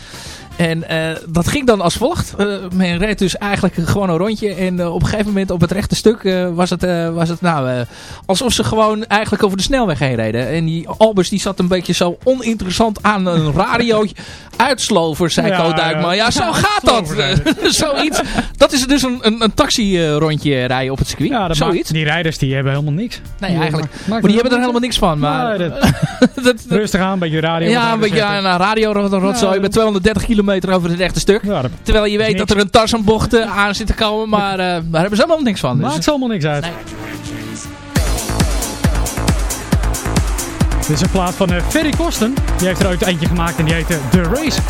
Speaker 5: En uh, dat ging dan als volgt. Uh, men reed dus eigenlijk gewoon een rondje. En uh, op een gegeven moment op het rechte stuk was het, was het nou, alsof ze gewoon eigenlijk over de snelweg heen reden. En die Albers die zat een beetje zo oninteressant aan een radiootje. Uitslover, zei ja, Duikman. Ja, ja, zo gaat dat. Zoiets. Dat is dus een, een, een taxi-rondje rijden op het circuit.
Speaker 4: Ja,
Speaker 5: Zoiets.
Speaker 4: Die rijders die hebben helemaal niks.
Speaker 5: Nee, eigenlijk. Maakt, maar die hebben er helemaal niks van. Maar,
Speaker 4: dat, dat, rustig aan, een beetje radio.
Speaker 5: Ja, een beetje aan radio rotzooi met 230 kilometer over het rechte stuk.
Speaker 4: Ja,
Speaker 5: Terwijl je weet niks. dat er een Tarzanbocht uh, aan zit te komen. Maar uh, daar hebben ze helemaal niks van.
Speaker 4: Maakt dus. allemaal niks uit. Nee. Dit is een plaat van uh, Ferry Kosten. Die heeft er uit eentje gemaakt en die heet The Race.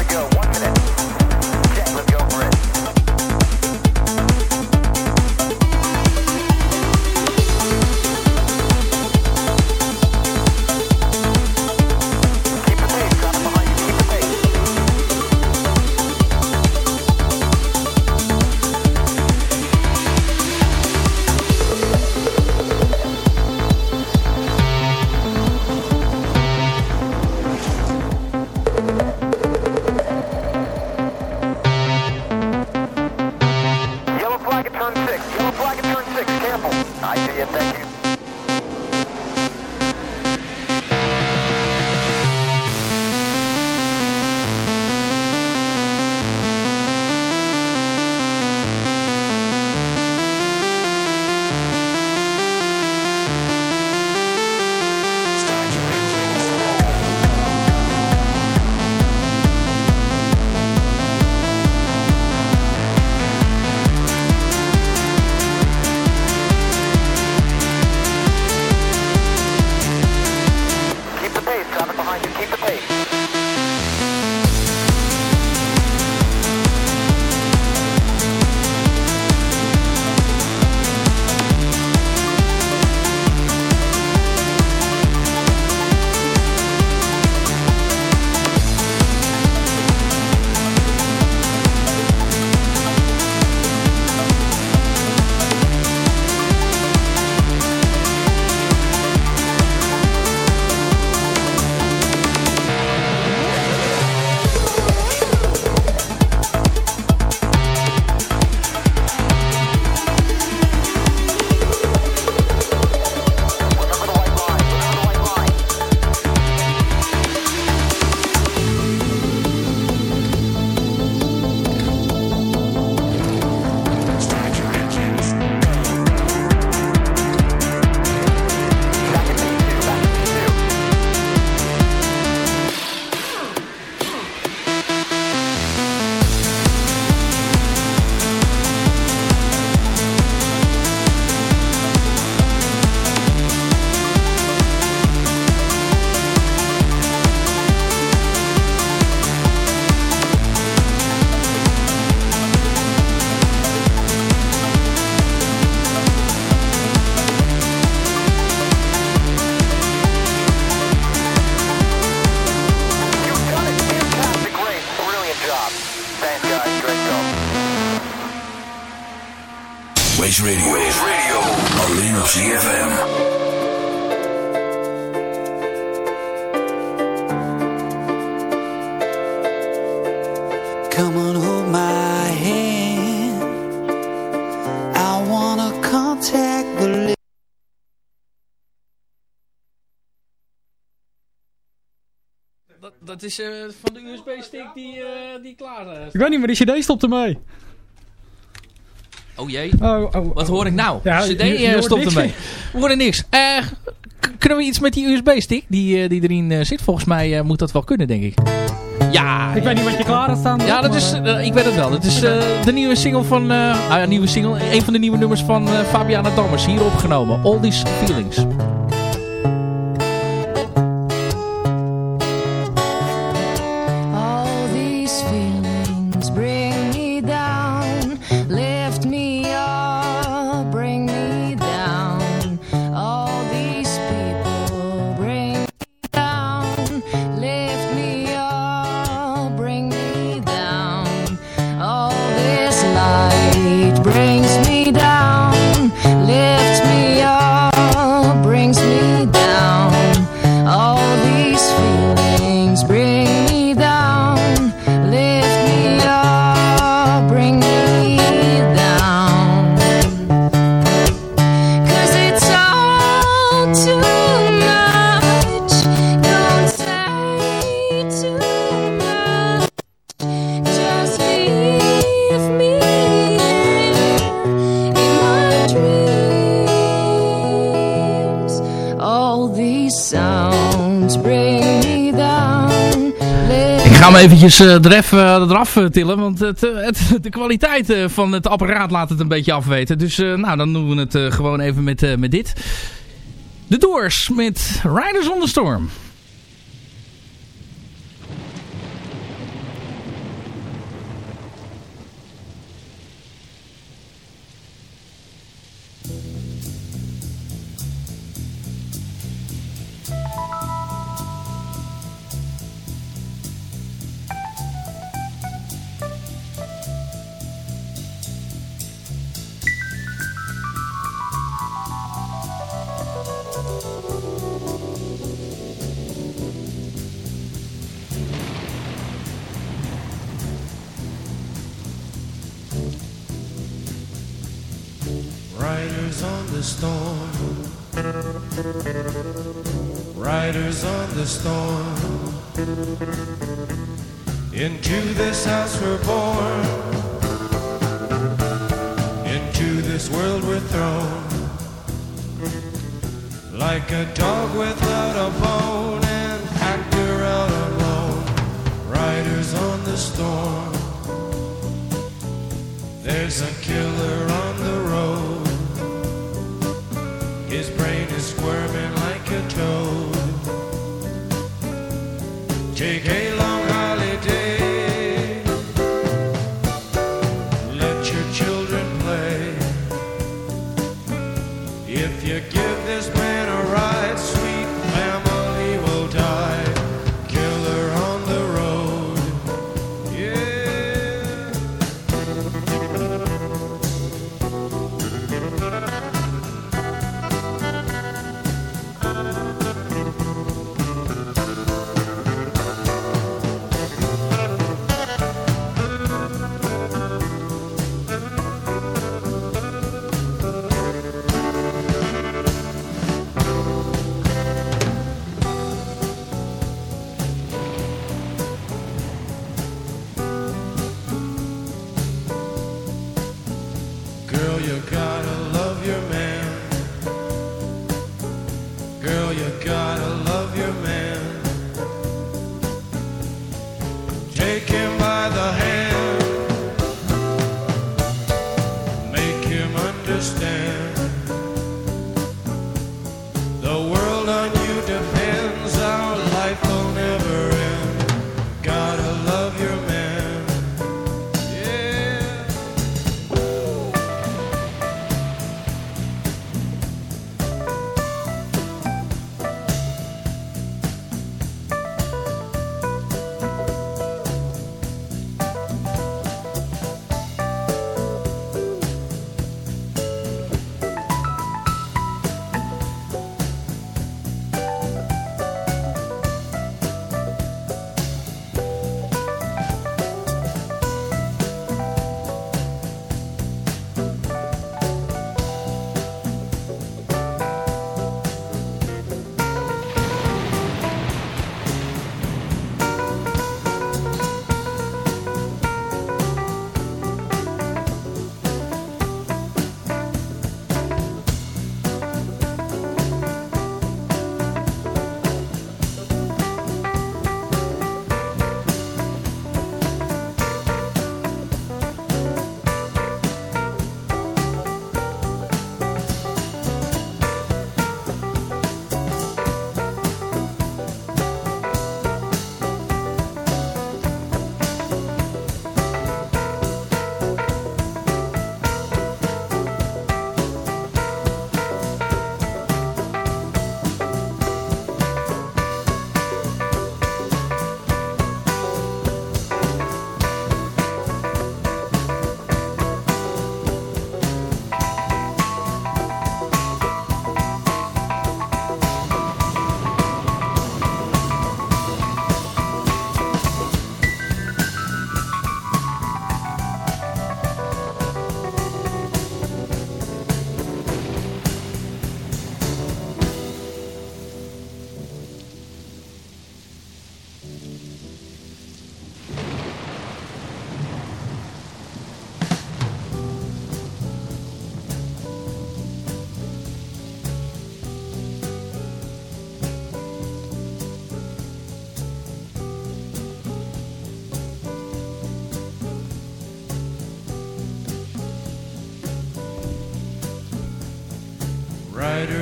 Speaker 13: higher,
Speaker 14: you think? Is eh, van de USB-stick die, eh, die klaar eh,
Speaker 4: Ik weet niet, maar die cd stopt ermee.
Speaker 14: Oh jee.
Speaker 4: Oh, oh,
Speaker 14: Wat hoor ik nou?
Speaker 4: Ja,
Speaker 14: CD
Speaker 4: je- je hoort
Speaker 14: stopt
Speaker 4: niks
Speaker 14: ermee. We horen niks. Kunnen we iets met die USB-stick die, eh, die erin zit? Volgens mij eh, moet dat wel kunnen, denk ik. Ja.
Speaker 4: Ik weet niet wat je klaar had staan.
Speaker 14: Ja, dat is, ik weet het wel. Het is eh, de nieuwe single van... eh ah ja, nieuwe single. Een van de nieuwe nummers van eh, Fabiana Dammers. Hier opgenomen. All These Feelings. Ik ga hem eventjes eh, er even, eh, eraf tillen, want het, het, de kwaliteit van het apparaat laat het een beetje afweten. Dus nou, dan doen we het gewoon even met, met dit. De Doors met Riders on the Storm.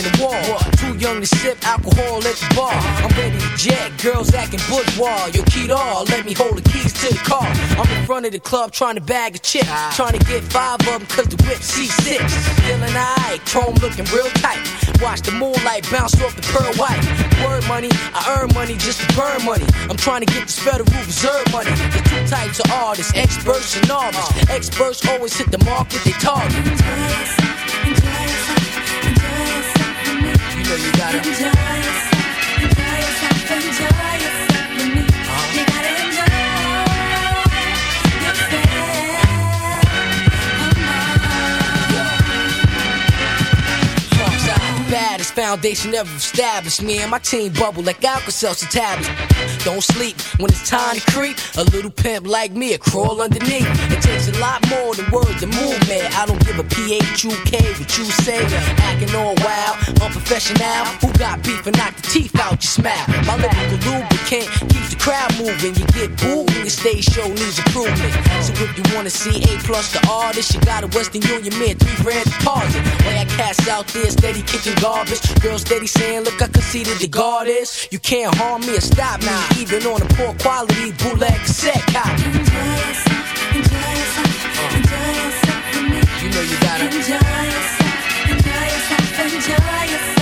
Speaker 15: the
Speaker 16: wall. Too young to sip alcohol at the bar. I'm ready to jet, girls acting bourgeois. Yo, Keto, let me hold the keys to the car. I'm in front of the club trying to bag a chick. Trying to get five of them cause the whip C6. Feeling alright, chrome looking real tight. Watch the moonlight bounce off the pearl white. Word money, I earn money just to burn money. I'm trying to get this Federal Reserve money. There's two types of artists, experts and novice. Experts always hit the market they their you gotta enjoy yourself, enjoy yourself, enjoy yourself with me. You gotta enjoy yourself. Come on foundation ever established. Me and my team bubble like Alka-Seltzer tablets. Don't sleep when it's time to creep. A little pimp like me, a crawl underneath. It takes a lot more than words to move me. I don't give a P-H-U-K what you say. Acting all wild, unprofessional. Who got beef and knock the teeth out your smile? My lyrical lubricant keeps the crowd moving. You get booed when your stage show needs improvement. So if you wanna see A plus the artist, you got a Western Union man, three grand deposit. Way I cast out there, steady kicking garbage. Girls steady saying, look, I conceded the guard is. You can't harm me or stop me, even on a poor quality bootleg cassette copy. You know you gotta. Take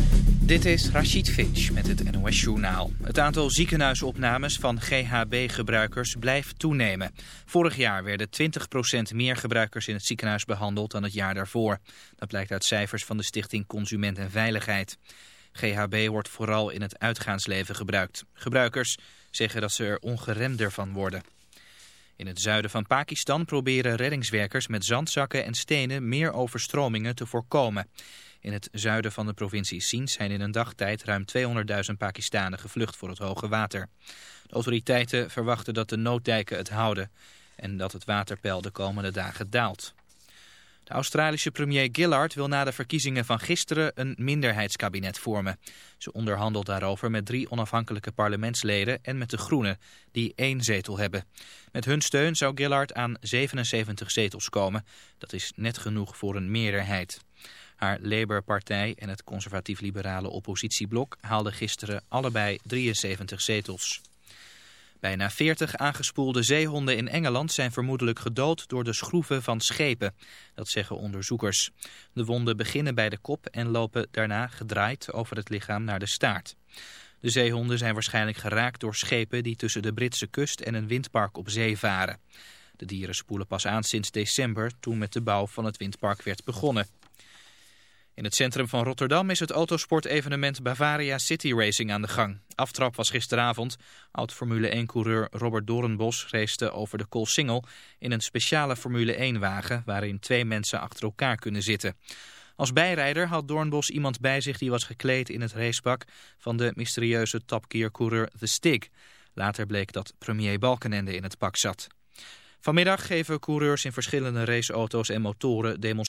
Speaker 1: Dit is Rachid Finch met het NOS Journaal. Het aantal ziekenhuisopnames van GHB-gebruikers blijft toenemen. Vorig jaar werden 20% meer gebruikers in het ziekenhuis behandeld dan het jaar daarvoor. Dat blijkt uit cijfers van de Stichting Consument en Veiligheid. GHB wordt vooral in het uitgaansleven gebruikt. Gebruikers zeggen dat ze er ongeremder van worden. In het zuiden van Pakistan proberen reddingswerkers met zandzakken en stenen meer overstromingen te voorkomen. In het zuiden van de provincie Sindh zijn in een dagtijd ruim 200.000 Pakistanen gevlucht voor het hoge water. De autoriteiten verwachten dat de nooddijken het houden en dat het waterpeil de komende dagen daalt. De Australische premier Gillard wil na de verkiezingen van gisteren een minderheidskabinet vormen. Ze onderhandelt daarover met drie onafhankelijke parlementsleden en met de Groenen, die één zetel hebben. Met hun steun zou Gillard aan 77 zetels komen. Dat is net genoeg voor een meerderheid. Haar Labour-partij en het conservatief-liberale oppositieblok haalden gisteren allebei 73 zetels. Bijna 40 aangespoelde zeehonden in Engeland zijn vermoedelijk gedood door de schroeven van schepen. Dat zeggen onderzoekers. De wonden beginnen bij de kop en lopen daarna gedraaid over het lichaam naar de staart. De zeehonden zijn waarschijnlijk geraakt door schepen die tussen de Britse kust en een windpark op zee varen. De dieren spoelen pas aan sinds december toen met de bouw van het windpark werd begonnen. In het centrum van Rotterdam is het autosportevenement Bavaria City Racing aan de gang. Aftrap was gisteravond. Oud-Formule 1-coureur Robert Doornbos racete over de Koolsingel in een speciale Formule 1-wagen waarin twee mensen achter elkaar kunnen zitten. Als bijrijder had Doornbos iemand bij zich die was gekleed in het racepak van de mysterieuze Top Gear-coureur The Stig. Later bleek dat premier Balkenende in het pak zat. Vanmiddag geven coureurs in verschillende raceauto's en motoren demonstraties.